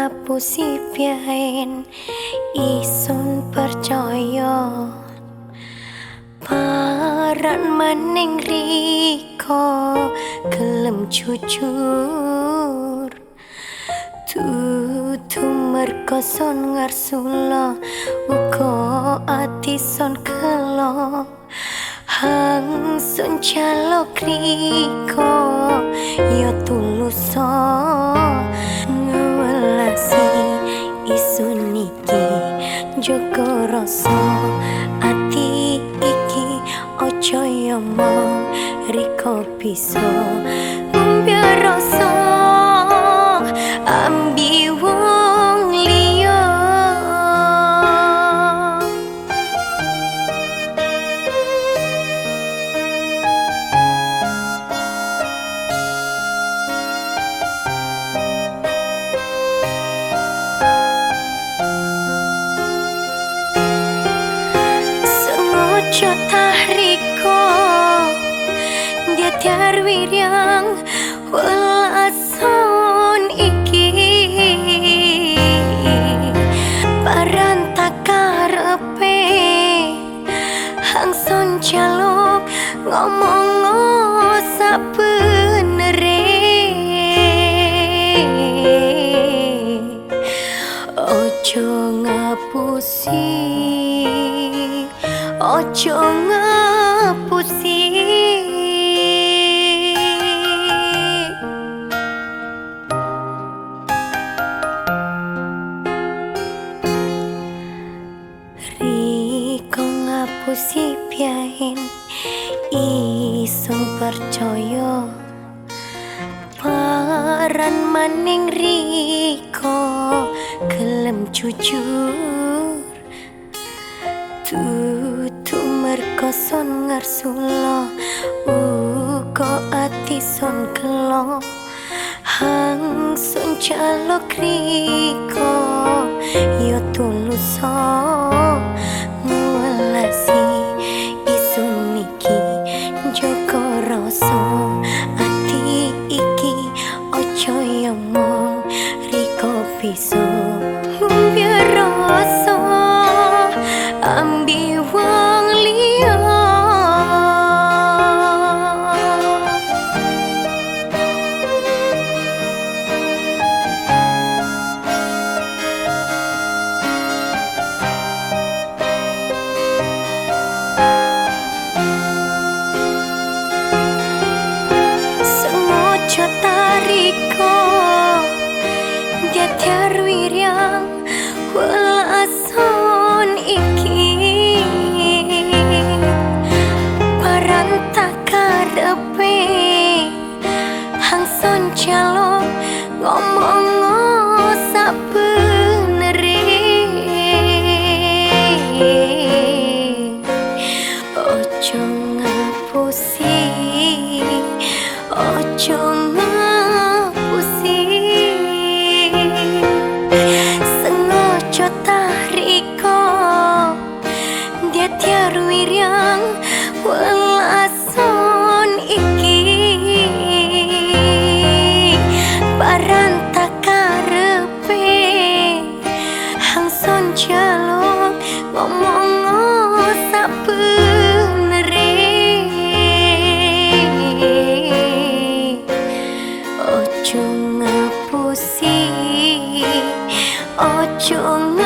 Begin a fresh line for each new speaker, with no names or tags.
ngapusi piain ison percaya paran maning riko gelem jujur. Tutu merkoson ngarsula uko ati son kelo hang son calok riko yo tuluso Joko rasa ati iki ojo yomong riko bisa Sengojo tahriko Dia tiar wiryang Welason iki Paranta karepe Hangson jaluk Ngomong sabenere Ojo ngapusi Ojo ngapusi. Riko ngapusi piain Isong percaya. Paran maning Riko Gelem jujur. Tutu ngarsula Uko ati son kelo Hang son calok riko Yo tuluso Ngwelasi isun celo ngomong sak beneri. Ojo ngapusi Ojo ngapusi Ojo ngapusi